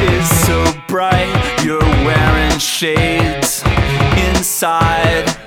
is so bright, you're wearing shades inside.